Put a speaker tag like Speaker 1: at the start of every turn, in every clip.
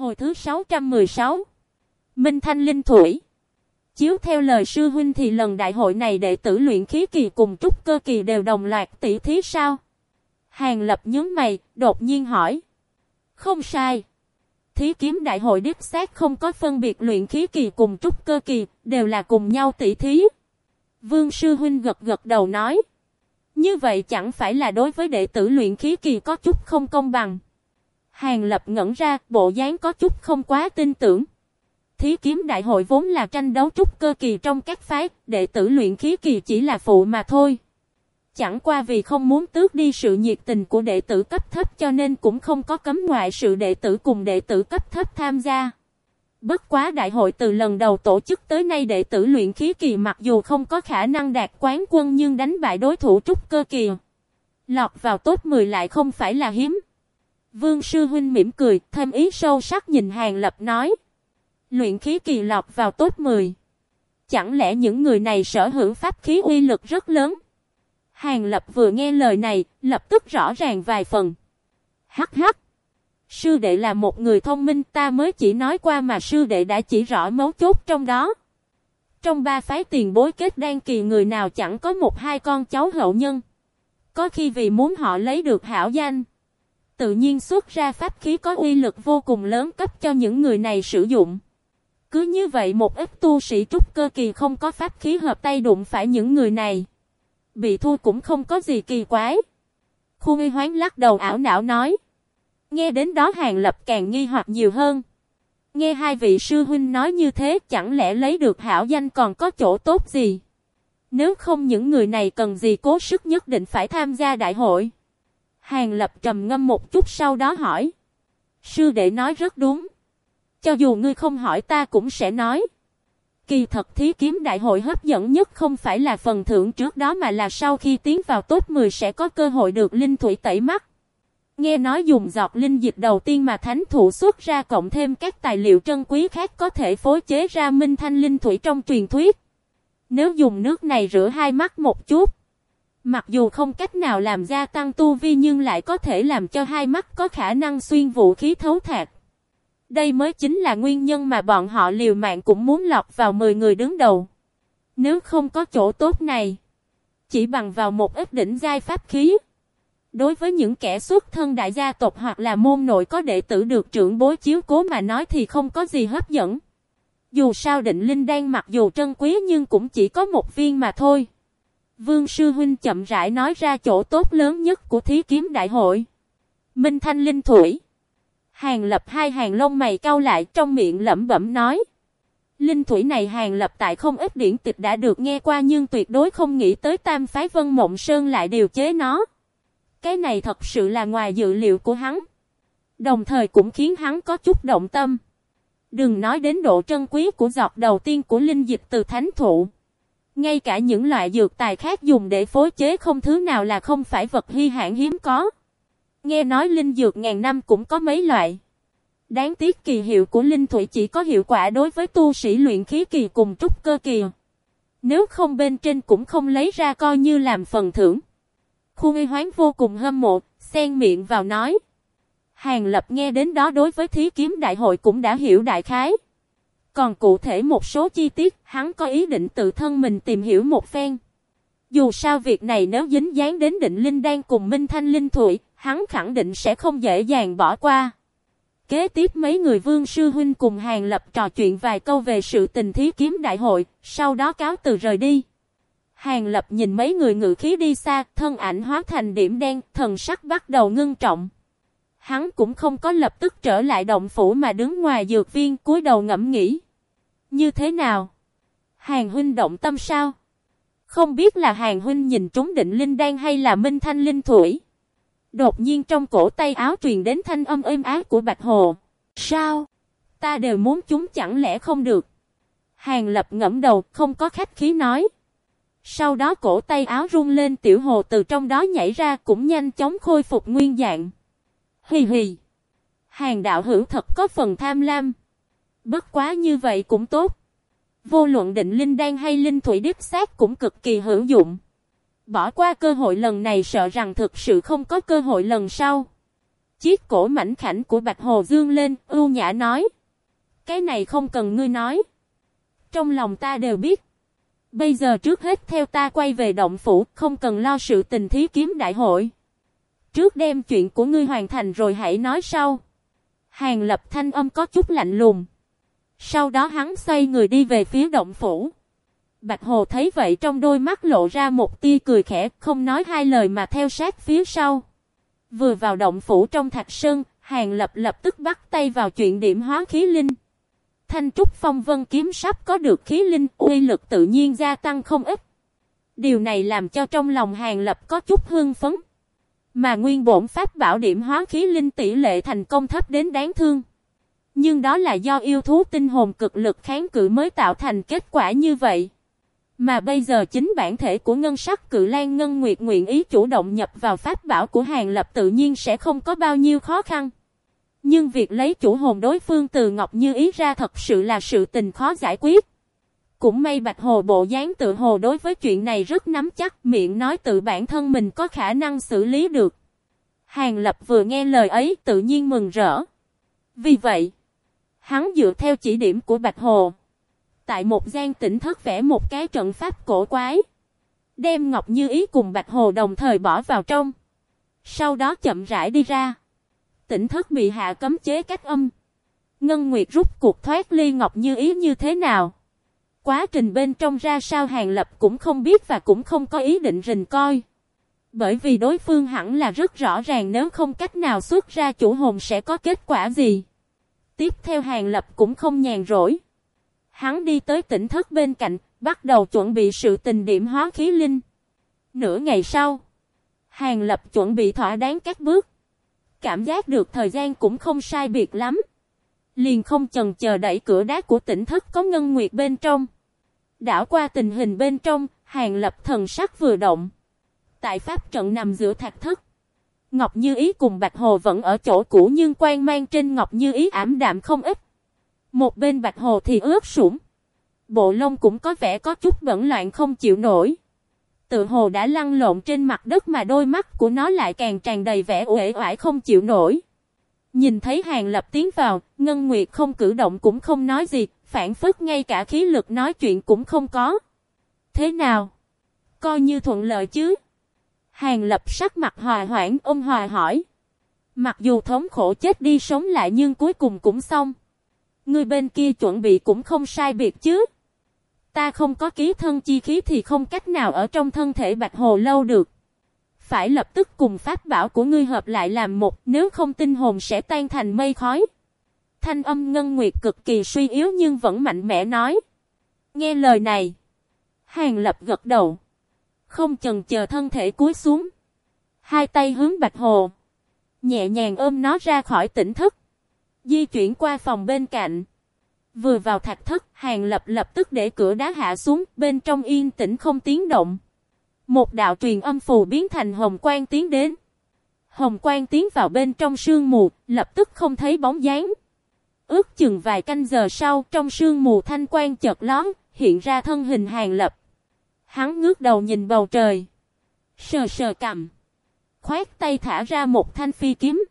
Speaker 1: Hồi thứ 616 Minh Thanh Linh Thủy Chiếu theo lời sư huynh thì lần đại hội này đệ tử luyện khí kỳ cùng trúc cơ kỳ đều đồng loạt tỷ thí sao? Hàng lập nhướng mày, đột nhiên hỏi. Không sai. Thí kiếm đại hội đích xác không có phân biệt luyện khí kỳ cùng trúc cơ kỳ, đều là cùng nhau tỷ thí. Vương sư huynh gật gật đầu nói. Như vậy chẳng phải là đối với đệ tử luyện khí kỳ có chút không công bằng. Hàng lập ngẩn ra, bộ dáng có chút không quá tin tưởng. Thí kiếm đại hội vốn là tranh đấu trúc cơ kỳ trong các phái, đệ tử luyện khí kỳ chỉ là phụ mà thôi. Chẳng qua vì không muốn tước đi sự nhiệt tình của đệ tử cấp thấp cho nên cũng không có cấm ngoại sự đệ tử cùng đệ tử cấp thấp tham gia. Bất quá đại hội từ lần đầu tổ chức tới nay đệ tử luyện khí kỳ mặc dù không có khả năng đạt quán quân nhưng đánh bại đối thủ trúc cơ kỳ. Lọt vào top 10 lại không phải là hiếm. Vương Sư Huynh mỉm cười, thêm ý sâu sắc nhìn Hàng Lập nói. Luyện khí kỳ lọc vào tốt 10. Chẳng lẽ những người này sở hữu pháp khí uy lực rất lớn? Hàng Lập vừa nghe lời này, lập tức rõ ràng vài phần. Hắc hắc. Sư đệ là một người thông minh ta mới chỉ nói qua mà sư đệ đã chỉ rõ mấu chốt trong đó. Trong ba phái tiền bối kết đan kỳ người nào chẳng có một hai con cháu hậu nhân. Có khi vì muốn họ lấy được hảo danh. Tự nhiên xuất ra pháp khí có uy lực vô cùng lớn cấp cho những người này sử dụng. Cứ như vậy một ít tu sĩ trúc cơ kỳ không có pháp khí hợp tay đụng phải những người này. Bị thua cũng không có gì kỳ quái. Khu nghi hoán lắc đầu ảo não nói. Nghe đến đó hàng lập càng nghi hoặc nhiều hơn. Nghe hai vị sư huynh nói như thế chẳng lẽ lấy được hảo danh còn có chỗ tốt gì. Nếu không những người này cần gì cố sức nhất định phải tham gia đại hội. Hàng lập trầm ngâm một chút sau đó hỏi. Sư đệ nói rất đúng. Cho dù ngươi không hỏi ta cũng sẽ nói. Kỳ thật thí kiếm đại hội hấp dẫn nhất không phải là phần thưởng trước đó mà là sau khi tiến vào top 10 sẽ có cơ hội được linh thủy tẩy mắt. Nghe nói dùng giọt linh dịch đầu tiên mà thánh thủ xuất ra cộng thêm các tài liệu trân quý khác có thể phối chế ra minh thanh linh thủy trong truyền thuyết. Nếu dùng nước này rửa hai mắt một chút, mặc dù không cách nào làm gia tăng tu vi nhưng lại có thể làm cho hai mắt có khả năng xuyên vũ khí thấu thạc. Đây mới chính là nguyên nhân mà bọn họ liều mạng cũng muốn lọt vào 10 người đứng đầu. Nếu không có chỗ tốt này, chỉ bằng vào một ít đỉnh giai pháp khí. Đối với những kẻ xuất thân đại gia tộc hoặc là môn nội có đệ tử được trưởng bối chiếu cố mà nói thì không có gì hấp dẫn. Dù sao định linh đang mặc dù trân quý nhưng cũng chỉ có một viên mà thôi. Vương Sư Huynh chậm rãi nói ra chỗ tốt lớn nhất của thí kiếm đại hội. Minh Thanh Linh Thủy Hàng lập hai hàng lông mày cau lại trong miệng lẩm bẩm nói. Linh thủy này hàng lập tại không ít điển tịch đã được nghe qua nhưng tuyệt đối không nghĩ tới tam phái vân mộng sơn lại điều chế nó. Cái này thật sự là ngoài dự liệu của hắn. Đồng thời cũng khiến hắn có chút động tâm. Đừng nói đến độ trân quý của giọt đầu tiên của linh dịch từ thánh thụ. Ngay cả những loại dược tài khác dùng để phối chế không thứ nào là không phải vật hy hạn hiếm có. Nghe nói linh dược ngàn năm cũng có mấy loại. Đáng tiếc kỳ hiệu của linh thủy chỉ có hiệu quả đối với tu sĩ luyện khí kỳ cùng trúc cơ kỳ. Nếu không bên trên cũng không lấy ra coi như làm phần thưởng. Khu nghi hoán vô cùng hâm mộ, xen miệng vào nói. Hàng lập nghe đến đó đối với thí kiếm đại hội cũng đã hiểu đại khái. Còn cụ thể một số chi tiết, hắn có ý định tự thân mình tìm hiểu một phen. Dù sao việc này nếu dính dáng đến định linh đang cùng Minh Thanh Linh Thủy, hắn khẳng định sẽ không dễ dàng bỏ qua. Kế tiếp mấy người vương sư huynh cùng hàng lập trò chuyện vài câu về sự tình thí kiếm đại hội, sau đó cáo từ rời đi. Hàng lập nhìn mấy người ngự khí đi xa, thân ảnh hóa thành điểm đen, thần sắc bắt đầu ngưng trọng. Hắn cũng không có lập tức trở lại động phủ mà đứng ngoài dược viên cúi đầu ngẫm nghĩ. Như thế nào? Hàng huynh động tâm sao? Không biết là hàng huynh nhìn trúng định linh đan hay là minh thanh linh thủy. Đột nhiên trong cổ tay áo truyền đến thanh âm êm ái của Bạch Hồ. Sao? Ta đều muốn chúng chẳng lẽ không được? Hàng lập ngẫm đầu, không có khách khí nói. Sau đó cổ tay áo rung lên, tiểu hồ từ trong đó nhảy ra, cũng nhanh chóng khôi phục nguyên dạng. Hì hì. Hàng đạo hữu thật có phần tham lam. Bất quá như vậy cũng tốt. Vô luận định linh đan hay linh thủy đích xác cũng cực kỳ hữu dụng. Bỏ qua cơ hội lần này sợ rằng thực sự không có cơ hội lần sau. chiếc cổ mảnh khảnh của Bạch Hồ dương lên, ưu nhã nói. Cái này không cần ngươi nói. Trong lòng ta đều biết. Bây giờ trước hết theo ta quay về động phủ, không cần lo sự tình thí kiếm đại hội. Trước đem chuyện của ngươi hoàn thành rồi hãy nói sau. Hàng lập thanh âm có chút lạnh lùng. Sau đó hắn xoay người đi về phía động phủ. Bạch Hồ thấy vậy trong đôi mắt lộ ra một tia cười khẽ, không nói hai lời mà theo sát phía sau. Vừa vào động phủ trong thạch sơn, Hàng Lập lập tức bắt tay vào chuyện điểm hóa khí linh. Thanh trúc phong vân kiếm sắp có được khí linh, uy lực tự nhiên gia tăng không ít. Điều này làm cho trong lòng Hàng Lập có chút hương phấn. Mà nguyên bổn pháp bảo điểm hóa khí linh tỷ lệ thành công thấp đến đáng thương. Nhưng đó là do yêu thú tinh hồn cực lực kháng cự mới tạo thành kết quả như vậy. Mà bây giờ chính bản thể của ngân sắc cự lan ngân nguyệt nguyện ý chủ động nhập vào pháp bảo của hàng lập tự nhiên sẽ không có bao nhiêu khó khăn. Nhưng việc lấy chủ hồn đối phương từ Ngọc Như ý ra thật sự là sự tình khó giải quyết. Cũng may Bạch Hồ bộ dáng tự hồ đối với chuyện này rất nắm chắc, miệng nói tự bản thân mình có khả năng xử lý được. Hàng Lập vừa nghe lời ấy tự nhiên mừng rỡ. Vì vậy, hắn dựa theo chỉ điểm của Bạch Hồ, tại một gian tỉnh thất vẽ một cái trận pháp cổ quái, đem Ngọc Như ý cùng Bạch Hồ đồng thời bỏ vào trong. Sau đó chậm rãi đi ra. Tỉnh thất bị hạ cấm chế cách âm. Ngân Nguyệt rút cuộc thoát ly Ngọc Như ý như thế nào? Quá trình bên trong ra sao Hàng Lập cũng không biết và cũng không có ý định rình coi. Bởi vì đối phương hẳn là rất rõ ràng nếu không cách nào xuất ra chủ hồn sẽ có kết quả gì. Tiếp theo Hàng Lập cũng không nhàn rỗi. Hắn đi tới tỉnh thất bên cạnh, bắt đầu chuẩn bị sự tình điểm hóa khí linh. Nửa ngày sau, Hàng Lập chuẩn bị thỏa đáng các bước. Cảm giác được thời gian cũng không sai biệt lắm. Liền không chần chờ đẩy cửa đá của tỉnh thất có ngân nguyệt bên trong. Đảo qua tình hình bên trong, hàng lập thần sắc vừa động. Tại pháp trận nằm giữa thạch thất. Ngọc Như Ý cùng Bạch Hồ vẫn ở chỗ cũ nhưng quan mang trên Ngọc Như Ý ảm đạm không ít. Một bên Bạch Hồ thì ướt sũng. Bộ lông cũng có vẻ có chút bẩn loạn không chịu nổi. Tự hồ đã lăn lộn trên mặt đất mà đôi mắt của nó lại càng tràn đầy vẻ uể oải không chịu nổi. Nhìn thấy hàng lập tiến vào, Ngân Nguyệt không cử động cũng không nói gì, phản phức ngay cả khí lực nói chuyện cũng không có. Thế nào? Coi như thuận lợi chứ? Hàng lập sắc mặt hòa hoãn, ông hòa hỏi. Mặc dù thống khổ chết đi sống lại nhưng cuối cùng cũng xong. Người bên kia chuẩn bị cũng không sai biệt chứ. Ta không có ký thân chi khí thì không cách nào ở trong thân thể bạch hồ lâu được phải lập tức cùng pháp bảo của ngươi hợp lại làm một, nếu không tinh hồn sẽ tan thành mây khói. Thanh âm ngân nguyệt cực kỳ suy yếu nhưng vẫn mạnh mẽ nói. Nghe lời này, hàng lập gật đầu, không chần chờ thân thể cúi xuống, hai tay hướng bạch hồ, nhẹ nhàng ôm nó ra khỏi tỉnh thức, di chuyển qua phòng bên cạnh. Vừa vào thạch thất, hàng lập lập tức để cửa đá hạ xuống, bên trong yên tĩnh không tiếng động. Một đạo truyền âm phù biến thành hồng quang tiến đến. Hồng quang tiến vào bên trong sương mù, lập tức không thấy bóng dáng. Ước chừng vài canh giờ sau, trong sương mù thanh quang chợt lón, hiện ra thân hình hàng lập. Hắn ngước đầu nhìn bầu trời. Sờ sờ cầm. Khoát tay thả ra một thanh phi kiếm.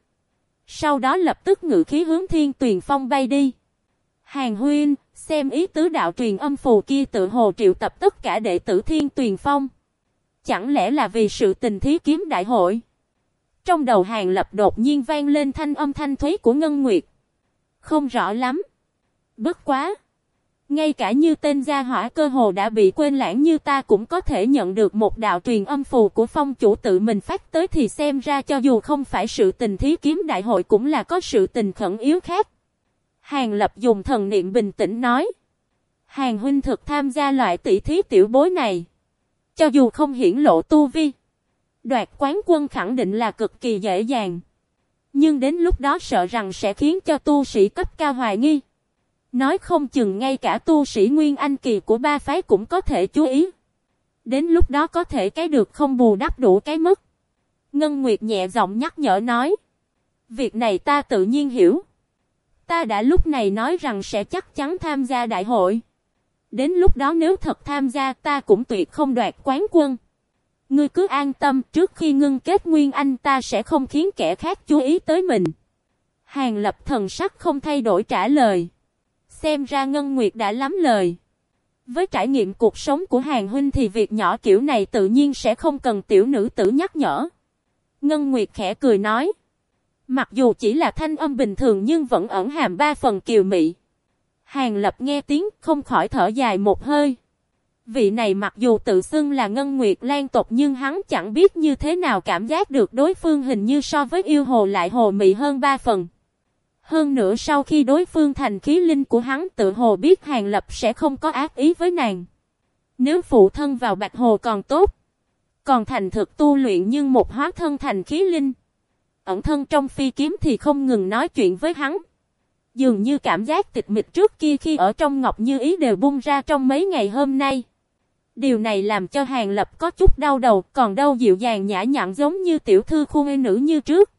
Speaker 1: Sau đó lập tức ngự khí hướng thiên tuyền phong bay đi. Hàng huyên, xem ý tứ đạo truyền âm phù kia tự hồ triệu tập tất cả đệ tử thiên tuyền phong. Chẳng lẽ là vì sự tình thí kiếm đại hội? Trong đầu hàng lập đột nhiên vang lên thanh âm thanh thúy của Ngân Nguyệt. Không rõ lắm. Bất quá. Ngay cả như tên gia hỏa cơ hồ đã bị quên lãng như ta cũng có thể nhận được một đạo truyền âm phù của phong chủ tự mình phát tới thì xem ra cho dù không phải sự tình thí kiếm đại hội cũng là có sự tình khẩn yếu khác. Hàng lập dùng thần niệm bình tĩnh nói. Hàng huynh thực tham gia loại tỷ thí tiểu bối này. Cho dù không hiển lộ tu vi, đoạt quán quân khẳng định là cực kỳ dễ dàng. Nhưng đến lúc đó sợ rằng sẽ khiến cho tu sĩ cấp cao hoài nghi. Nói không chừng ngay cả tu sĩ Nguyên Anh Kỳ của ba phái cũng có thể chú ý. Đến lúc đó có thể cái được không bù đắp đủ cái mất. Ngân Nguyệt nhẹ giọng nhắc nhở nói. Việc này ta tự nhiên hiểu. Ta đã lúc này nói rằng sẽ chắc chắn tham gia đại hội. Đến lúc đó nếu thật tham gia, ta cũng tuyệt không đoạt quán quân. Ngươi cứ an tâm, trước khi ngưng kết nguyên anh, ta sẽ không khiến kẻ khác chú ý tới mình. Hàng lập thần sắc không thay đổi trả lời. Xem ra Ngân Nguyệt đã lắm lời. Với trải nghiệm cuộc sống của hàng huynh thì việc nhỏ kiểu này tự nhiên sẽ không cần tiểu nữ tử nhắc nhở. Ngân Nguyệt khẽ cười nói. Mặc dù chỉ là thanh âm bình thường nhưng vẫn ẩn hàm ba phần kiều mị. Hàng lập nghe tiếng, không khỏi thở dài một hơi. Vị này mặc dù tự xưng là Ngân Nguyệt Lan tộc nhưng hắn chẳng biết như thế nào cảm giác được đối phương hình như so với yêu hồ lại hồ mị hơn ba phần. Hơn nữa sau khi đối phương thành khí linh của hắn tự hồ biết Hàng Lập sẽ không có ác ý với nàng. Nếu phụ thân vào Bạch Hồ còn tốt. Còn thành thực tu luyện nhưng một hóa thân thành khí linh. Ẩn thân trong phi kiếm thì không ngừng nói chuyện với hắn. Dường như cảm giác tịch mịch trước kia khi ở trong Ngọc Như Ý đều bung ra trong mấy ngày hôm nay. Điều này làm cho Hàng Lập có chút đau đầu, còn đâu dịu dàng nhã nhặn giống như tiểu thư khuê nữ như trước.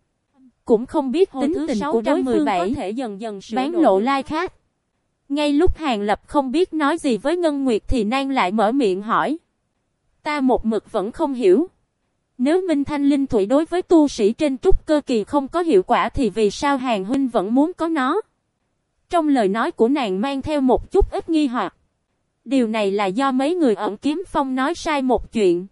Speaker 1: Cũng không biết tính tình của đối phương có thể dần dần bán lộ lai khác. Ngay lúc Hàng Lập không biết nói gì với Ngân Nguyệt thì Nan lại mở miệng hỏi. Ta một mực vẫn không hiểu. Nếu Minh Thanh Linh Thủy đối với tu sĩ trên trúc cơ kỳ không có hiệu quả thì vì sao Hàng Huynh vẫn muốn có nó? Trong lời nói của nàng mang theo một chút ít nghi hoặc. Điều này là do mấy người ẩn kiếm phong nói sai một chuyện.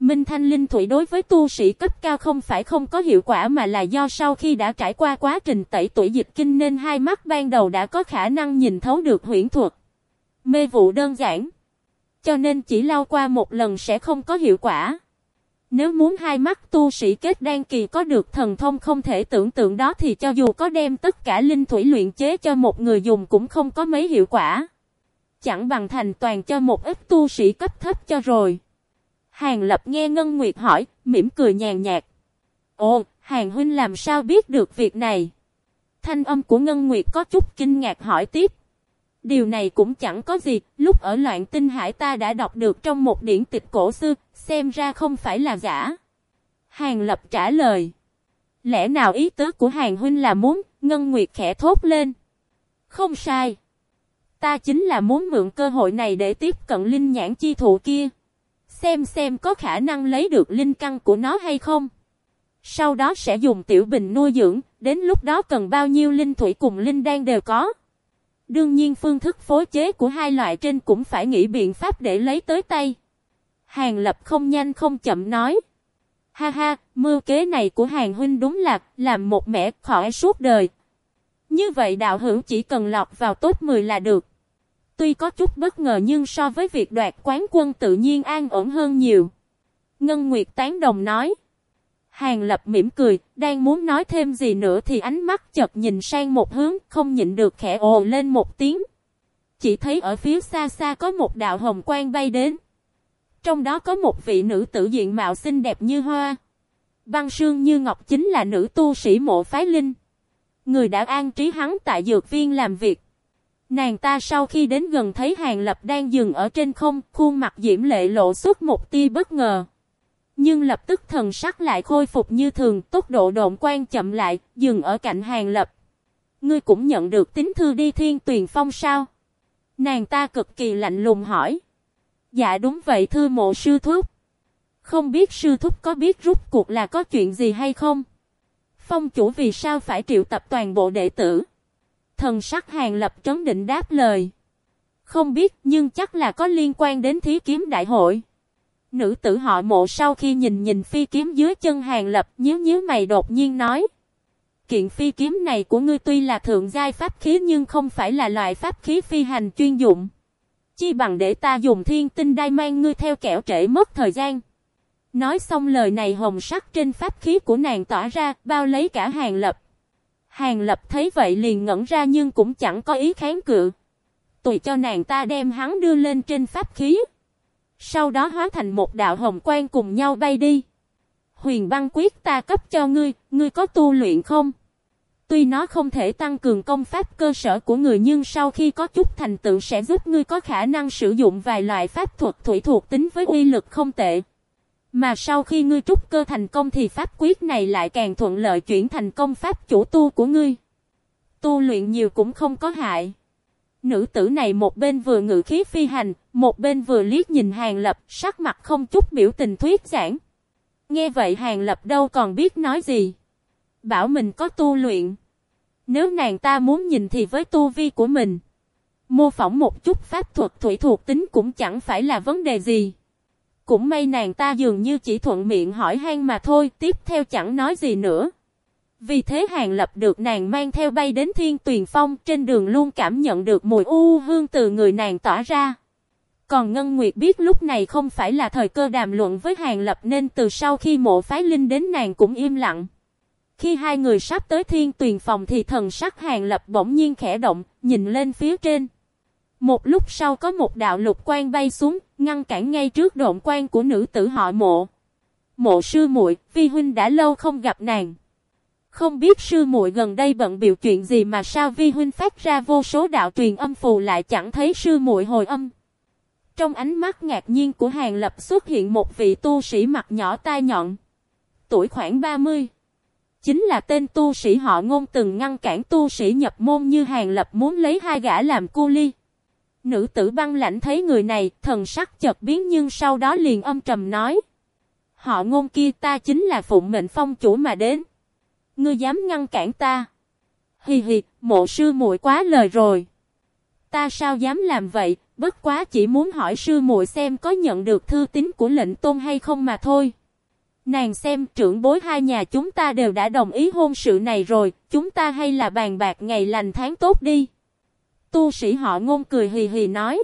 Speaker 1: Minh Thanh Linh Thủy đối với tu sĩ cấp cao không phải không có hiệu quả mà là do sau khi đã trải qua quá trình tẩy tuổi dịch kinh nên hai mắt ban đầu đã có khả năng nhìn thấu được huyễn thuật. Mê vụ đơn giản. Cho nên chỉ lau qua một lần sẽ không có hiệu quả. Nếu muốn hai mắt tu sĩ kết đan kỳ có được thần thông không thể tưởng tượng đó thì cho dù có đem tất cả linh thủy luyện chế cho một người dùng cũng không có mấy hiệu quả. Chẳng bằng thành toàn cho một ít tu sĩ cấp thấp cho rồi. Hàng Lập nghe Ngân Nguyệt hỏi, mỉm cười nhàn nhạt. Ồ, Hàng Huynh làm sao biết được việc này? Thanh âm của Ngân Nguyệt có chút kinh ngạc hỏi tiếp. Điều này cũng chẳng có gì, lúc ở loạn tinh hải ta đã đọc được trong một điển tịch cổ xưa, xem ra không phải là giả. Hàng Lập trả lời. Lẽ nào ý tứ của Hàng Huynh là muốn, Ngân Nguyệt khẽ thốt lên. Không sai. Ta chính là muốn mượn cơ hội này để tiếp cận linh nhãn chi thụ kia. Xem xem có khả năng lấy được linh căn của nó hay không. Sau đó sẽ dùng tiểu bình nuôi dưỡng, đến lúc đó cần bao nhiêu linh thủy cùng linh đan đều có. Đương nhiên phương thức phối chế của hai loại trên cũng phải nghĩ biện pháp để lấy tới tay. Hàng lập không nhanh không chậm nói. Ha ha, mưu kế này của hàng huynh đúng là làm một mẹ khỏi suốt đời. Như vậy đạo hữu chỉ cần lọc vào tốt 10 là được. Tuy có chút bất ngờ nhưng so với việc đoạt quán quân tự nhiên an ổn hơn nhiều. Ngân Nguyệt tán đồng nói. Hàng lập mỉm cười, đang muốn nói thêm gì nữa thì ánh mắt chợt nhìn sang một hướng, không nhịn được khẽ ồ lên một tiếng. Chỉ thấy ở phía xa xa có một đạo hồng quang bay đến. Trong đó có một vị nữ tử diện mạo xinh đẹp như hoa. Băng sương như ngọc chính là nữ tu sĩ mộ phái linh. Người đã an trí hắn tại dược viên làm việc. Nàng ta sau khi đến gần thấy Hàng Lập đang dừng ở trên không, khuôn mặt diễm lệ lộ xuất một tia bất ngờ. Nhưng lập tức thần sắc lại khôi phục như thường, tốc độ độn quan chậm lại, dừng ở cạnh Hàng Lập. Ngươi cũng nhận được tín thư đi thiên tuyền phong sao? Nàng ta cực kỳ lạnh lùng hỏi. Dạ đúng vậy thư mộ sư thúc. Không biết sư thúc có biết rút cuộc là có chuyện gì hay không? Phong chủ vì sao phải triệu tập toàn bộ đệ tử? Thần sắc hàng lập trấn định đáp lời. Không biết nhưng chắc là có liên quan đến thí kiếm đại hội. Nữ tử họ mộ sau khi nhìn nhìn phi kiếm dưới chân hàng lập, nhíu nhíu mày đột nhiên nói. Kiện phi kiếm này của ngươi tuy là thượng giai pháp khí nhưng không phải là loại pháp khí phi hành chuyên dụng. Chi bằng để ta dùng thiên tinh đai mang ngươi theo kẻo trễ mất thời gian. Nói xong lời này hồng sắc trên pháp khí của nàng tỏa ra, bao lấy cả hàng lập. Hàng lập thấy vậy liền ngẩn ra nhưng cũng chẳng có ý kháng cự. Tùy cho nàng ta đem hắn đưa lên trên pháp khí. Sau đó hóa thành một đạo hồng quang cùng nhau bay đi. Huyền băng quyết ta cấp cho ngươi, ngươi có tu luyện không? Tuy nó không thể tăng cường công pháp cơ sở của người nhưng sau khi có chút thành tựu sẽ giúp ngươi có khả năng sử dụng vài loại pháp thuật thủy thuộc tính với uy lực không tệ. Mà sau khi ngươi trúc cơ thành công thì pháp quyết này lại càng thuận lợi chuyển thành công pháp chủ tu của ngươi. Tu luyện nhiều cũng không có hại. Nữ tử này một bên vừa ngự khí phi hành, một bên vừa liếc nhìn Hàng Lập, sắc mặt không chút biểu tình thuyết giảng. Nghe vậy Hàng Lập đâu còn biết nói gì. Bảo mình có tu luyện. Nếu nàng ta muốn nhìn thì với tu vi của mình. Mô phỏng một chút pháp thuật thủy thuộc tính cũng chẳng phải là vấn đề gì. Cũng may nàng ta dường như chỉ thuận miệng hỏi han mà thôi, tiếp theo chẳng nói gì nữa. Vì thế Hàng Lập được nàng mang theo bay đến Thiên Tuyền Phong trên đường luôn cảm nhận được mùi u hương từ người nàng tỏa ra. Còn Ngân Nguyệt biết lúc này không phải là thời cơ đàm luận với Hàng Lập nên từ sau khi mộ phái linh đến nàng cũng im lặng. Khi hai người sắp tới Thiên Tuyền Phòng thì thần sắc Hàng Lập bỗng nhiên khẽ động, nhìn lên phía trên. Một lúc sau có một đạo lục quan bay xuống, ngăn cản ngay trước độn quan của nữ tử họ mộ. Mộ sư muội, vi huynh đã lâu không gặp nàng. Không biết sư muội gần đây bận biểu chuyện gì mà sao vi huynh phát ra vô số đạo truyền âm phù lại chẳng thấy sư muội hồi âm. Trong ánh mắt ngạc nhiên của Hàng Lập xuất hiện một vị tu sĩ mặt nhỏ tai nhọn. Tuổi khoảng 30. Chính là tên tu sĩ họ ngôn từng ngăn cản tu sĩ nhập môn như Hàng Lập muốn lấy hai gã làm cu ly. Nữ tử băng lãnh thấy người này, thần sắc chợt biến nhưng sau đó liền âm trầm nói. Họ ngôn kia ta chính là phụng mệnh phong chủ mà đến. Ngươi dám ngăn cản ta? Hì hì, mộ sư muội quá lời rồi. Ta sao dám làm vậy, bất quá chỉ muốn hỏi sư muội xem có nhận được thư tín của lệnh tôn hay không mà thôi. Nàng xem trưởng bối hai nhà chúng ta đều đã đồng ý hôn sự này rồi, chúng ta hay là bàn bạc ngày lành tháng tốt đi. Tu sĩ họ ngôn cười hì hì nói.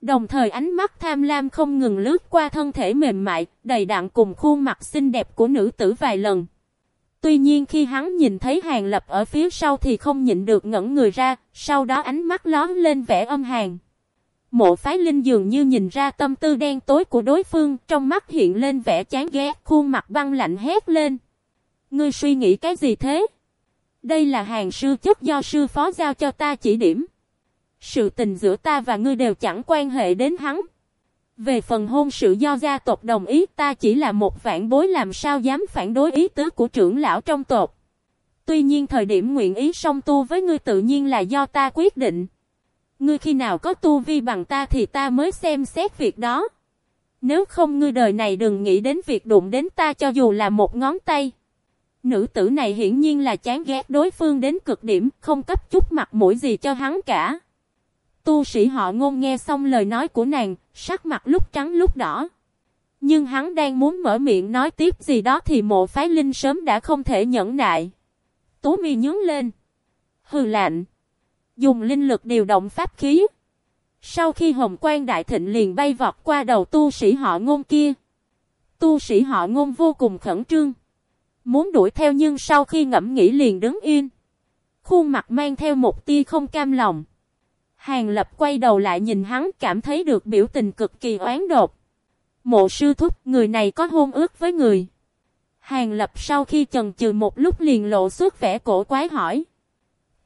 Speaker 1: Đồng thời ánh mắt tham lam không ngừng lướt qua thân thể mềm mại, đầy đặn cùng khuôn mặt xinh đẹp của nữ tử vài lần. Tuy nhiên khi hắn nhìn thấy hàng lập ở phía sau thì không nhịn được ngẩn người ra, sau đó ánh mắt lón lên vẻ âm hàng. Mộ phái linh dường như nhìn ra tâm tư đen tối của đối phương, trong mắt hiện lên vẻ chán ghét, khuôn mặt băng lạnh hét lên. Ngươi suy nghĩ cái gì thế? Đây là hàng sư chức do sư phó giao cho ta chỉ điểm. Sự tình giữa ta và ngươi đều chẳng quan hệ đến hắn. Về phần hôn sự do gia tộc đồng ý ta chỉ là một phản bối làm sao dám phản đối ý tứ của trưởng lão trong tộc. Tuy nhiên thời điểm nguyện ý song tu với ngươi tự nhiên là do ta quyết định. Ngươi khi nào có tu vi bằng ta thì ta mới xem xét việc đó. Nếu không ngươi đời này đừng nghĩ đến việc đụng đến ta cho dù là một ngón tay. Nữ tử này hiển nhiên là chán ghét đối phương đến cực điểm, không cấp chút mặt mũi gì cho hắn cả. Tu sĩ họ ngôn nghe xong lời nói của nàng, sắc mặt lúc trắng lúc đỏ. Nhưng hắn đang muốn mở miệng nói tiếp gì đó thì mộ phái linh sớm đã không thể nhẫn nại. Tú mi nhướng lên. Hừ lạnh. Dùng linh lực điều động pháp khí. Sau khi hồng quan đại thịnh liền bay vọt qua đầu tu sĩ họ ngôn kia. Tu sĩ họ ngôn vô cùng khẩn trương. Muốn đuổi theo nhưng sau khi ngẫm nghĩ liền đứng yên. Khuôn mặt mang theo một tia không cam lòng. Hàng lập quay đầu lại nhìn hắn, cảm thấy được biểu tình cực kỳ oán đột. Mộ sư thúc, người này có hôn ước với người. Hàng lập sau khi chần chừ một lúc liền lộ suốt vẻ cổ quái hỏi.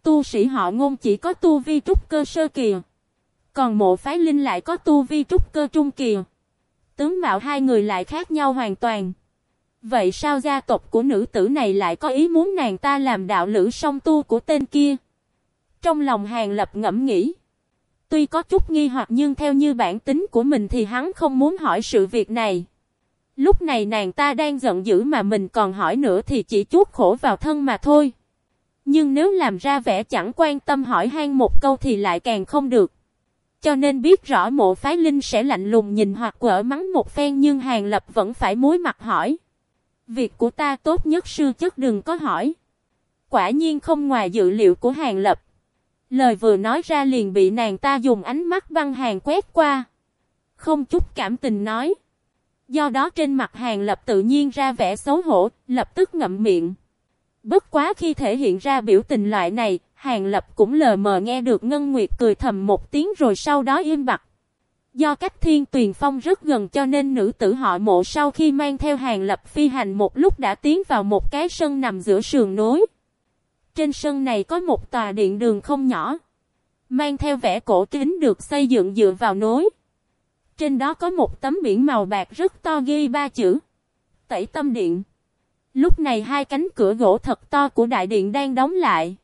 Speaker 1: Tu sĩ họ ngôn chỉ có tu vi trúc cơ sơ kìa. Còn mộ phái linh lại có tu vi trúc cơ trung kìa. Tướng mạo hai người lại khác nhau hoàn toàn. Vậy sao gia tộc của nữ tử này lại có ý muốn nàng ta làm đạo lữ song tu của tên kia? Trong lòng hàng lập ngẫm nghĩ. Tuy có chút nghi hoặc nhưng theo như bản tính của mình thì hắn không muốn hỏi sự việc này. Lúc này nàng ta đang giận dữ mà mình còn hỏi nữa thì chỉ chút khổ vào thân mà thôi. Nhưng nếu làm ra vẻ chẳng quan tâm hỏi han một câu thì lại càng không được. Cho nên biết rõ mộ phái linh sẽ lạnh lùng nhìn hoặc quở mắng một phen nhưng hàng lập vẫn phải muối mặt hỏi. Việc của ta tốt nhất sư chất đừng có hỏi. Quả nhiên không ngoài dự liệu của hàng lập. Lời vừa nói ra liền bị nàng ta dùng ánh mắt băng hàng quét qua. Không chút cảm tình nói. Do đó trên mặt hàng lập tự nhiên ra vẻ xấu hổ, lập tức ngậm miệng. Bất quá khi thể hiện ra biểu tình loại này, hàng lập cũng lờ mờ nghe được Ngân Nguyệt cười thầm một tiếng rồi sau đó im bặt. Do cách thiên tuyền phong rất gần cho nên nữ tử họ mộ sau khi mang theo hàng lập phi hành một lúc đã tiến vào một cái sân nằm giữa sườn núi. Trên sân này có một tòa điện đường không nhỏ. Mang theo vẻ cổ kính được xây dựng dựa vào nối. Trên đó có một tấm biển màu bạc rất to ghi ba chữ. Tẩy tâm điện. Lúc này hai cánh cửa gỗ thật to của đại điện đang đóng lại.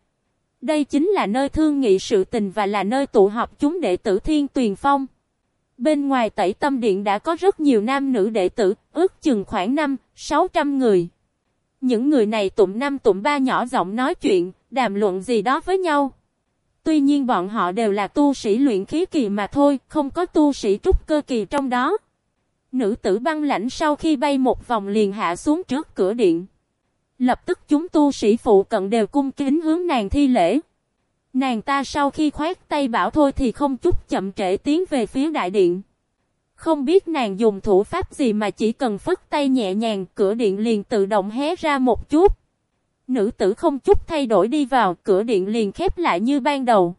Speaker 1: Đây chính là nơi thương nghị sự tình và là nơi tụ họp chúng đệ tử Thiên Tuyền Phong. Bên ngoài tẩy tâm điện đã có rất nhiều nam nữ đệ tử, ước chừng khoảng 5, 600 người. Những người này tụm năm tụm ba nhỏ giọng nói chuyện, đàm luận gì đó với nhau. Tuy nhiên bọn họ đều là tu sĩ luyện khí kỳ mà thôi, không có tu sĩ trúc cơ kỳ trong đó. Nữ tử băng lãnh sau khi bay một vòng liền hạ xuống trước cửa điện. Lập tức chúng tu sĩ phụ cận đều cung kính hướng nàng thi lễ. Nàng ta sau khi khoát tay bảo thôi thì không chút chậm trễ tiến về phía đại điện. Không biết nàng dùng thủ pháp gì mà chỉ cần phất tay nhẹ nhàng cửa điện liền tự động hé ra một chút. Nữ tử không chút thay đổi đi vào cửa điện liền khép lại như ban đầu.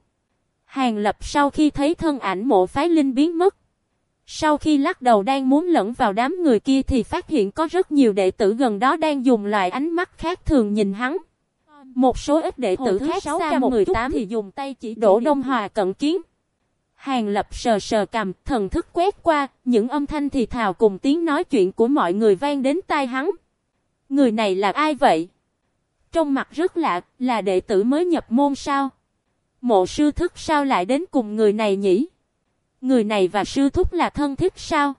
Speaker 1: Hàng lập sau khi thấy thân ảnh mộ phái linh biến mất. Sau khi lắc đầu đang muốn lẫn vào đám người kia thì phát hiện có rất nhiều đệ tử gần đó đang dùng loại ánh mắt khác thường nhìn hắn. Một số ít đệ tử khác xa một chút thì dùng tay chỉ đổ đông hòa cận kiến. Hàng lập sờ sờ cầm, thần thức quét qua, những âm thanh thì thào cùng tiếng nói chuyện của mọi người vang đến tai hắn. Người này là ai vậy? Trong mặt rất lạ, là đệ tử mới nhập môn sao? Mộ sư thức sao lại đến cùng người này nhỉ? Người này và sư thúc là thân thiết sao?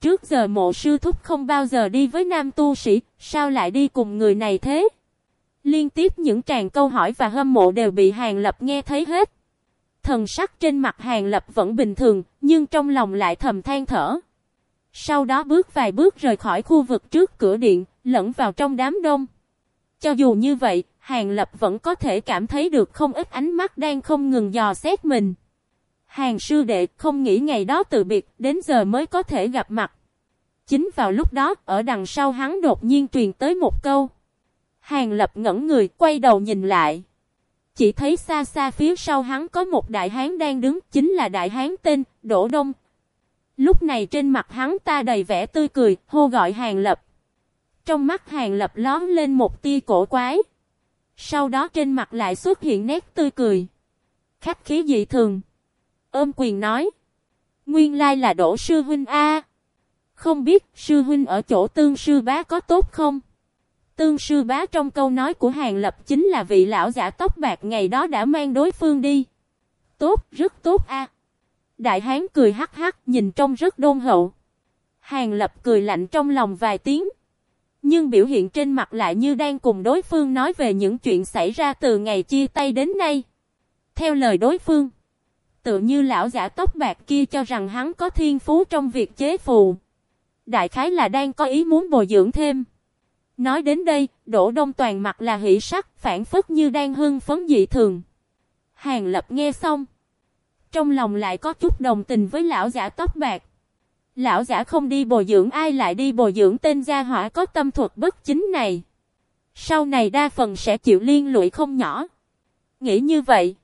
Speaker 1: Trước giờ mộ sư thúc không bao giờ đi với nam tu sĩ, sao lại đi cùng người này thế? Liên tiếp những tràng câu hỏi và hâm mộ đều bị Hàng Lập nghe thấy hết. Thần sắc trên mặt Hàng Lập vẫn bình thường, nhưng trong lòng lại thầm than thở. Sau đó bước vài bước rời khỏi khu vực trước cửa điện, lẫn vào trong đám đông. Cho dù như vậy, Hàng Lập vẫn có thể cảm thấy được không ít ánh mắt đang không ngừng dò xét mình. Hàng sư đệ không nghĩ ngày đó từ biệt, đến giờ mới có thể gặp mặt. Chính vào lúc đó, ở đằng sau hắn đột nhiên truyền tới một câu. Hàng lập ngẩn người, quay đầu nhìn lại. Chỉ thấy xa xa phía sau hắn có một đại hán đang đứng, chính là đại hán tên, Đỗ Đông. Lúc này trên mặt hắn ta đầy vẻ tươi cười, hô gọi hàng lập. Trong mắt hàng lập lón lên một tia cổ quái. Sau đó trên mặt lại xuất hiện nét tươi cười. Khách khí dị thường. Ôm quyền nói. Nguyên lai là Đỗ Sư Huynh A. Không biết Sư Huynh ở chỗ tương sư bá có tốt không? Tương sư bá trong câu nói của Hàng Lập chính là vị lão giả tóc bạc ngày đó đã mang đối phương đi. Tốt, rất tốt a. Đại hán cười hắc hắc nhìn trông rất đôn hậu. Hàng Lập cười lạnh trong lòng vài tiếng. Nhưng biểu hiện trên mặt lại như đang cùng đối phương nói về những chuyện xảy ra từ ngày chia tay đến nay. Theo lời đối phương, tự như lão giả tóc bạc kia cho rằng hắn có thiên phú trong việc chế phù. Đại khái là đang có ý muốn bồi dưỡng thêm. Nói đến đây, Đỗ Đông toàn mặt là hỷ sắc, phản phất như đang hưng phấn dị thường. Hàng Lập nghe xong, trong lòng lại có chút đồng tình với lão giả tóc bạc. Lão giả không đi bồi dưỡng ai lại đi bồi dưỡng tên gia hỏa có tâm thuật bất chính này. Sau này đa phần sẽ chịu liên lụy không nhỏ. Nghĩ như vậy,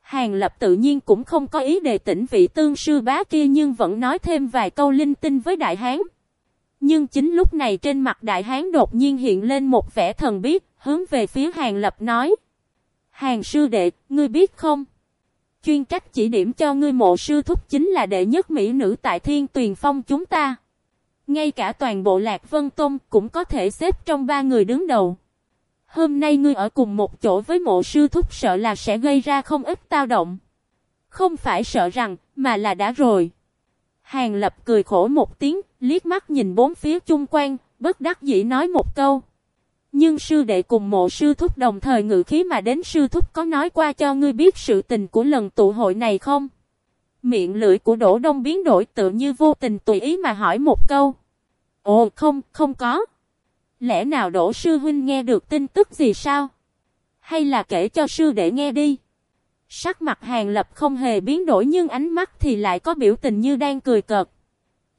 Speaker 1: Hàng Lập tự nhiên cũng không có ý đề tỉnh vị tương sư bá kia nhưng vẫn nói thêm vài câu linh tinh với đại hán. Nhưng chính lúc này trên mặt đại hán đột nhiên hiện lên một vẻ thần biết, hướng về phía hàng lập nói. Hàng sư đệ, ngươi biết không? Chuyên trách chỉ điểm cho ngươi mộ sư thúc chính là đệ nhất mỹ nữ tại thiên tuyền phong chúng ta. Ngay cả toàn bộ lạc vân tông cũng có thể xếp trong ba người đứng đầu. Hôm nay ngươi ở cùng một chỗ với mộ sư thúc sợ là sẽ gây ra không ít tao động. Không phải sợ rằng, mà là đã rồi. Hàng lập cười khổ một tiếng, liếc mắt nhìn bốn phía chung quanh, bất đắc dĩ nói một câu. Nhưng sư đệ cùng mộ sư thúc đồng thời ngự khí mà đến sư thúc có nói qua cho ngươi biết sự tình của lần tụ hội này không? Miệng lưỡi của Đỗ Đông biến đổi tự như vô tình tùy ý mà hỏi một câu. Ồ không, không có. Lẽ nào Đỗ sư huynh nghe được tin tức gì sao? Hay là kể cho sư đệ nghe đi? Sắc mặt hàng lập không hề biến đổi nhưng ánh mắt thì lại có biểu tình như đang cười cợt.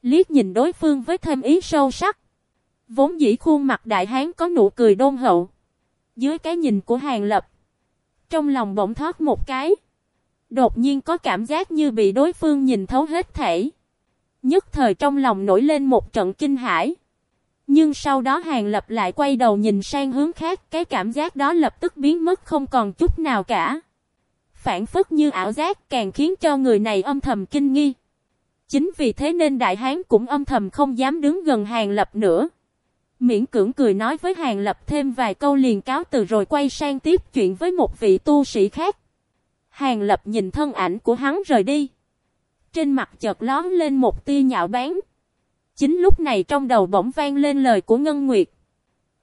Speaker 1: Liếc nhìn đối phương với thêm ý sâu sắc. Vốn dĩ khuôn mặt đại hán có nụ cười đôn hậu. Dưới cái nhìn của hàng lập. Trong lòng bỗng thoát một cái. Đột nhiên có cảm giác như bị đối phương nhìn thấu hết thể. Nhất thời trong lòng nổi lên một trận kinh hãi. Nhưng sau đó hàng lập lại quay đầu nhìn sang hướng khác. Cái cảm giác đó lập tức biến mất không còn chút nào cả phản phất như ảo giác càng khiến cho người này âm thầm kinh nghi. Chính vì thế nên đại hán cũng âm thầm không dám đứng gần hàng lập nữa. Miễn cưỡng cười nói với Hàng Lập thêm vài câu liền cáo từ rồi quay sang tiếp chuyện với một vị tu sĩ khác. Hàng Lập nhìn thân ảnh của hắn rời đi. Trên mặt chợt lón lên một tia nhạo báng. Chính lúc này trong đầu bỗng vang lên lời của Ngân Nguyệt.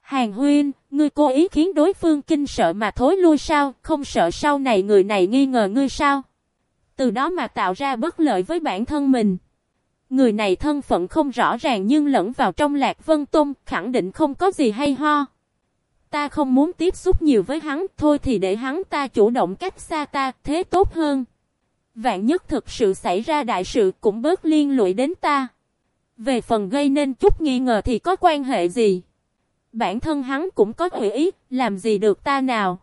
Speaker 1: Hàng huyên, ngươi cố ý khiến đối phương kinh sợ mà thối lui sao, không sợ sau này người này nghi ngờ ngươi sao. Từ đó mà tạo ra bất lợi với bản thân mình. Người này thân phận không rõ ràng nhưng lẫn vào trong Lạc Vân Tôn, khẳng định không có gì hay ho. Ta không muốn tiếp xúc nhiều với hắn, thôi thì để hắn ta chủ động cách xa ta, thế tốt hơn. Vạn nhất thực sự xảy ra đại sự cũng bớt liên lụy đến ta. Về phần gây nên chút nghi ngờ thì có quan hệ gì? Bản thân hắn cũng có ủy ý, làm gì được ta nào?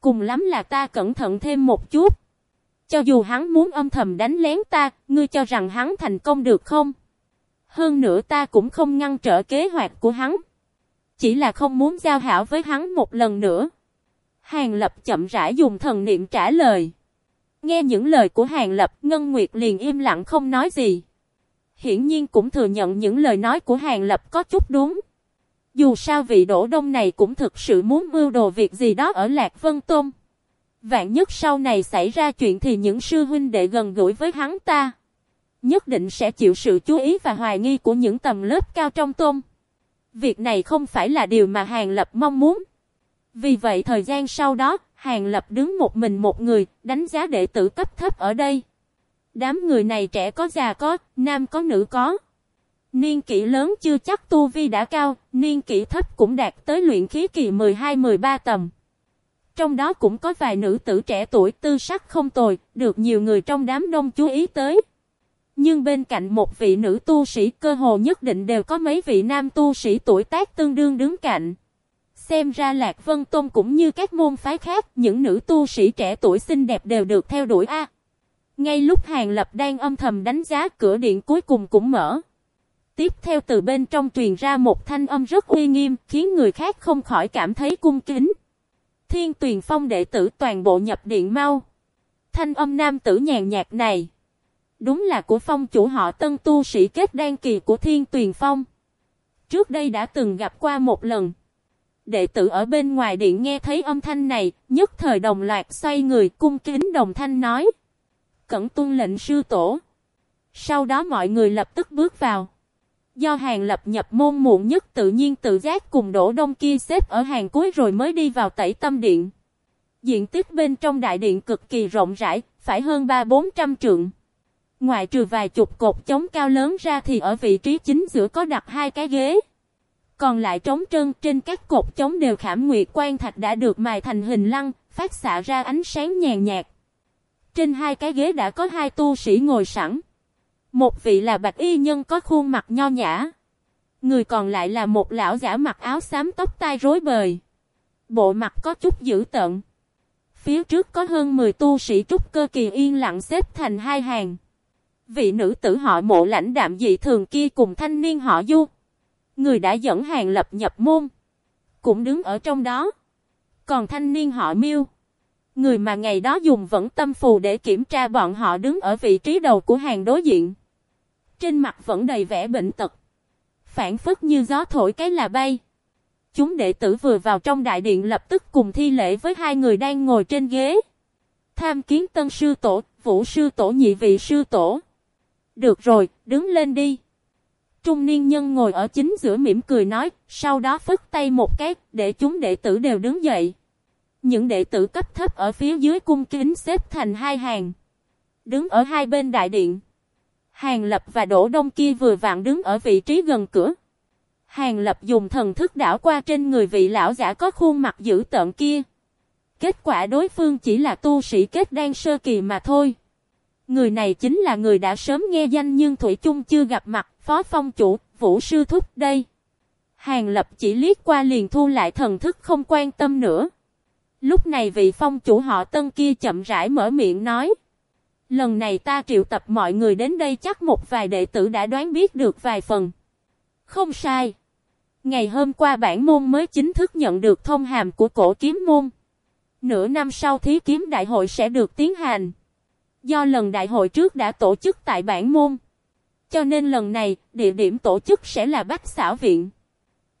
Speaker 1: Cùng lắm là ta cẩn thận thêm một chút. Cho dù hắn muốn âm thầm đánh lén ta, ngươi cho rằng hắn thành công được không? Hơn nữa ta cũng không ngăn trở kế hoạch của hắn. Chỉ là không muốn giao hảo với hắn một lần nữa. Hàng Lập chậm rãi dùng thần niệm trả lời. Nghe những lời của Hàng Lập, Ngân Nguyệt liền im lặng không nói gì. Hiển nhiên cũng thừa nhận những lời nói của Hàng Lập có chút đúng. Dù sao vị đổ đông này cũng thực sự muốn mưu đồ việc gì đó ở Lạc Vân Tôn. Vạn nhất sau này xảy ra chuyện thì những sư huynh đệ gần gũi với hắn ta. Nhất định sẽ chịu sự chú ý và hoài nghi của những tầm lớp cao trong tôn. Việc này không phải là điều mà Hàng Lập mong muốn. Vì vậy thời gian sau đó, Hàng Lập đứng một mình một người, đánh giá đệ tử cấp thấp ở đây. Đám người này trẻ có già có, nam có nữ có. Niên kỷ lớn chưa chắc tu vi đã cao, niên kỷ thấp cũng đạt tới luyện khí kỳ 12-13 tầm. Trong đó cũng có vài nữ tử trẻ tuổi tư sắc không tồi, được nhiều người trong đám đông chú ý tới. Nhưng bên cạnh một vị nữ tu sĩ cơ hồ nhất định đều có mấy vị nam tu sĩ tuổi tác tương đương đứng cạnh. Xem ra Lạc Vân Tôn cũng như các môn phái khác, những nữ tu sĩ trẻ tuổi xinh đẹp đều được theo đuổi A. ngay lúc Hàng Lập đang âm thầm đánh giá cửa điện cuối cùng cũng mở. Tiếp theo từ bên trong truyền ra một thanh âm rất uy nghiêm, khiến người khác không khỏi cảm thấy cung kính. Thiên Tuyền Phong đệ tử toàn bộ nhập điện mau. Thanh âm nam tử nhàn nhạt này. Đúng là của phong chủ họ tân tu sĩ kết đan kỳ của Thiên Tuyền Phong. Trước đây đã từng gặp qua một lần. Đệ tử ở bên ngoài điện nghe thấy âm thanh này, nhất thời đồng loạt xoay người cung kính đồng thanh nói. Cẩn tuân lệnh sư tổ. Sau đó mọi người lập tức bước vào. Do hàng lập nhập môn muộn nhất tự nhiên tự giác cùng đổ đông kia xếp ở hàng cuối rồi mới đi vào tẩy tâm điện. Diện tích bên trong đại điện cực kỳ rộng rãi, phải hơn 3-400 trượng. Ngoài trừ vài chục cột chống cao lớn ra thì ở vị trí chính giữa có đặt hai cái ghế. Còn lại trống trơn trên các cột chống đều khảm nguyệt quan thạch đã được mài thành hình lăng, phát xạ ra ánh sáng nhàn nhạt. Trên hai cái ghế đã có hai tu sĩ ngồi sẵn. Một vị là bạch y nhân có khuôn mặt nho nhã. Người còn lại là một lão giả mặc áo xám tóc tai rối bời. Bộ mặt có chút dữ tợn. Phía trước có hơn 10 tu sĩ trúc cơ kỳ yên lặng xếp thành hai hàng. Vị nữ tử họ mộ lãnh đạm dị thường kia cùng thanh niên họ du. Người đã dẫn hàng lập nhập môn. Cũng đứng ở trong đó. Còn thanh niên họ miêu. Người mà ngày đó dùng vẫn tâm phù để kiểm tra bọn họ đứng ở vị trí đầu của hàng đối diện. Trên mặt vẫn đầy vẻ bệnh tật. Phản phất như gió thổi cái là bay. Chúng đệ tử vừa vào trong đại điện lập tức cùng thi lễ với hai người đang ngồi trên ghế. Tham kiến tân sư tổ, vũ sư tổ nhị vị sư tổ. Được rồi, đứng lên đi. Trung niên nhân ngồi ở chính giữa mỉm cười nói, sau đó phất tay một cái, để chúng đệ tử đều đứng dậy. Những đệ tử cấp thấp ở phía dưới cung kính xếp thành hai hàng. Đứng ở hai bên đại điện. Hàng Lập và Đỗ Đông kia vừa vặn đứng ở vị trí gần cửa. Hàng Lập dùng thần thức đảo qua trên người vị lão giả có khuôn mặt dữ tợn kia. Kết quả đối phương chỉ là tu sĩ kết đan sơ kỳ mà thôi. Người này chính là người đã sớm nghe danh nhưng Thủy chung chưa gặp mặt, Phó Phong Chủ, Vũ Sư Thúc đây. Hàng Lập chỉ liếc qua liền thu lại thần thức không quan tâm nữa. Lúc này vị phong chủ họ tân kia chậm rãi mở miệng nói. Lần này ta triệu tập mọi người đến đây chắc một vài đệ tử đã đoán biết được vài phần. Không sai. Ngày hôm qua bản môn mới chính thức nhận được thông hàm của cổ kiếm môn. Nửa năm sau thí kiếm đại hội sẽ được tiến hành. Do lần đại hội trước đã tổ chức tại bản môn. Cho nên lần này, địa điểm tổ chức sẽ là Bách xảo viện.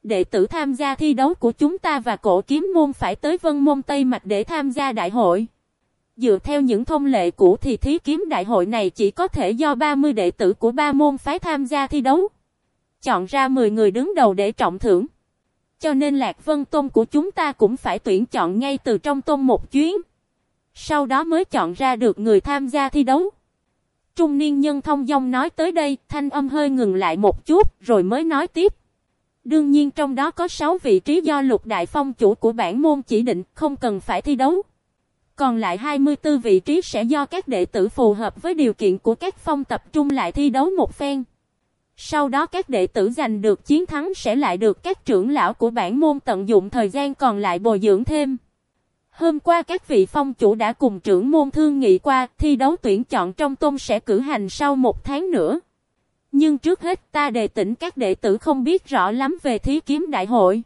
Speaker 1: Đệ tử tham gia thi đấu của chúng ta và cổ kiếm môn phải tới vân môn Tây Mạch để tham gia đại hội. Dựa theo những thông lệ cũ thì thí kiếm đại hội này chỉ có thể do 30 đệ tử của ba môn phái tham gia thi đấu. Chọn ra 10 người đứng đầu để trọng thưởng. Cho nên Lạc Vân Tôn của chúng ta cũng phải tuyển chọn ngay từ trong tôn một chuyến. Sau đó mới chọn ra được người tham gia thi đấu. Trung niên nhân thông dong nói tới đây, thanh âm hơi ngừng lại một chút, rồi mới nói tiếp. Đương nhiên trong đó có 6 vị trí do lục đại phong chủ của bản môn chỉ định, không cần phải thi đấu. Còn lại 24 vị trí sẽ do các đệ tử phù hợp với điều kiện của các phong tập trung lại thi đấu một phen. Sau đó các đệ tử giành được chiến thắng sẽ lại được các trưởng lão của bản môn tận dụng thời gian còn lại bồi dưỡng thêm. Hôm qua các vị phong chủ đã cùng trưởng môn thương nghị qua, thi đấu tuyển chọn trong tôn sẽ cử hành sau một tháng nữa. Nhưng trước hết ta đề tỉnh các đệ tử không biết rõ lắm về thí kiếm đại hội.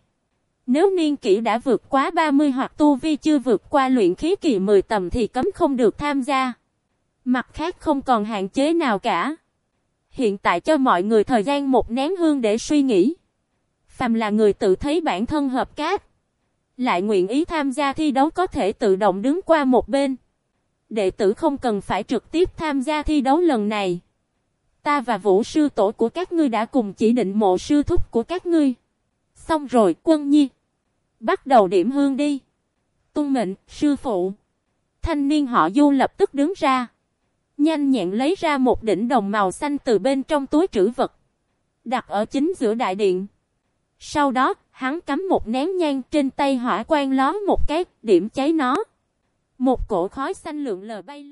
Speaker 1: Nếu niên kỷ đã vượt quá 30 hoặc tu vi chưa vượt qua luyện khí kỳ 10 tầm thì cấm không được tham gia. Mặt khác không còn hạn chế nào cả. Hiện tại cho mọi người thời gian một nén hương để suy nghĩ. Phàm là người tự thấy bản thân hợp cát. Lại nguyện ý tham gia thi đấu có thể tự động đứng qua một bên. Đệ tử không cần phải trực tiếp tham gia thi đấu lần này. Ta và vũ sư tổ của các ngươi đã cùng chỉ định mộ sư thúc của các ngươi. Xong rồi, quân nhi. Bắt đầu điểm hương đi. Tuân mệnh, sư phụ. Thanh niên họ du lập tức đứng ra. Nhanh nhẹn lấy ra một đỉnh đồng màu xanh từ bên trong túi trữ vật. Đặt ở chính giữa đại điện. Sau đó, hắn cắm một nén nhang trên tay hỏa quang ló một cái, điểm cháy nó. Một cổ khói xanh lượng lờ bay lên.